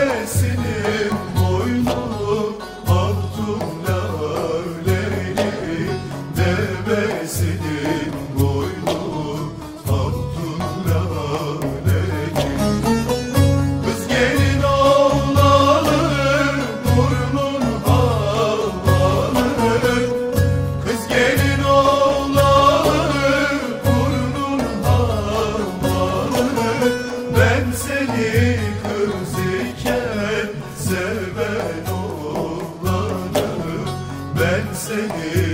Seni seni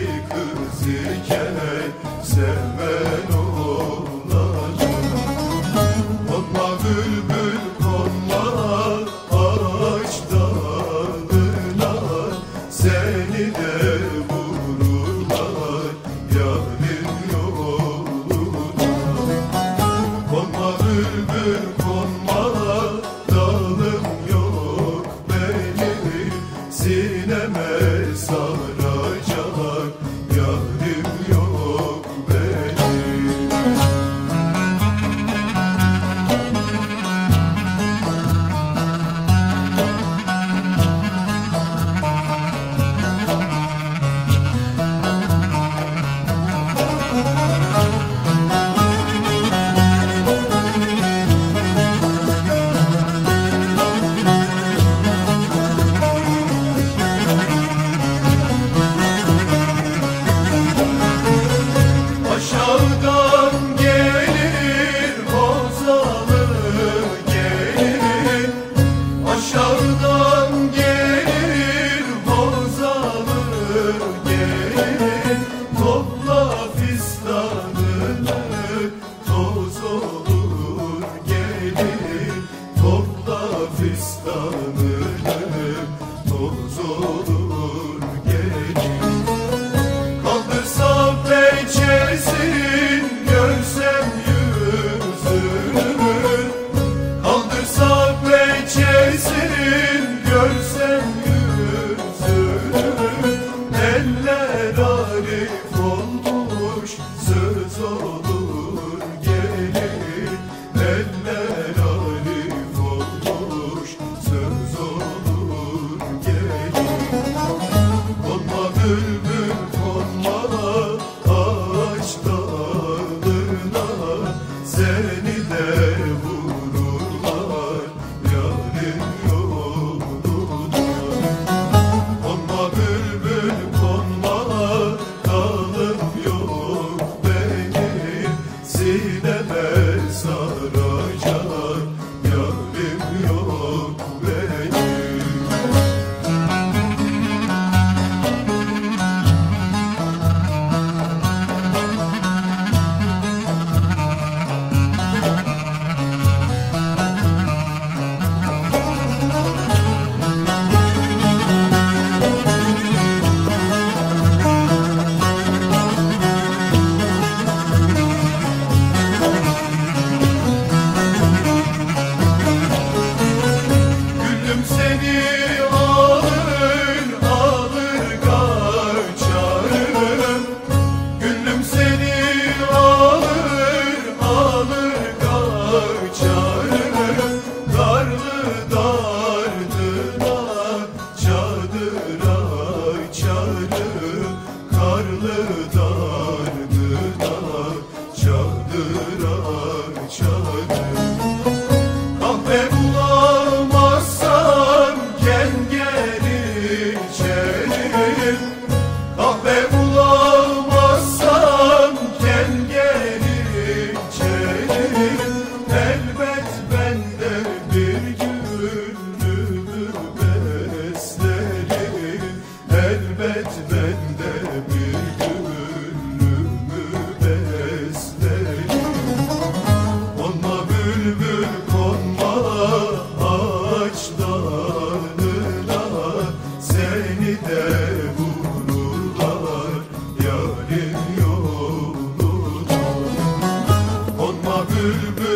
topla fistanı. hasret bende bir gönlümü besler Konma bülbül konma ağaç dalına Seni de vururlar yarim yoluna. Konma bülbül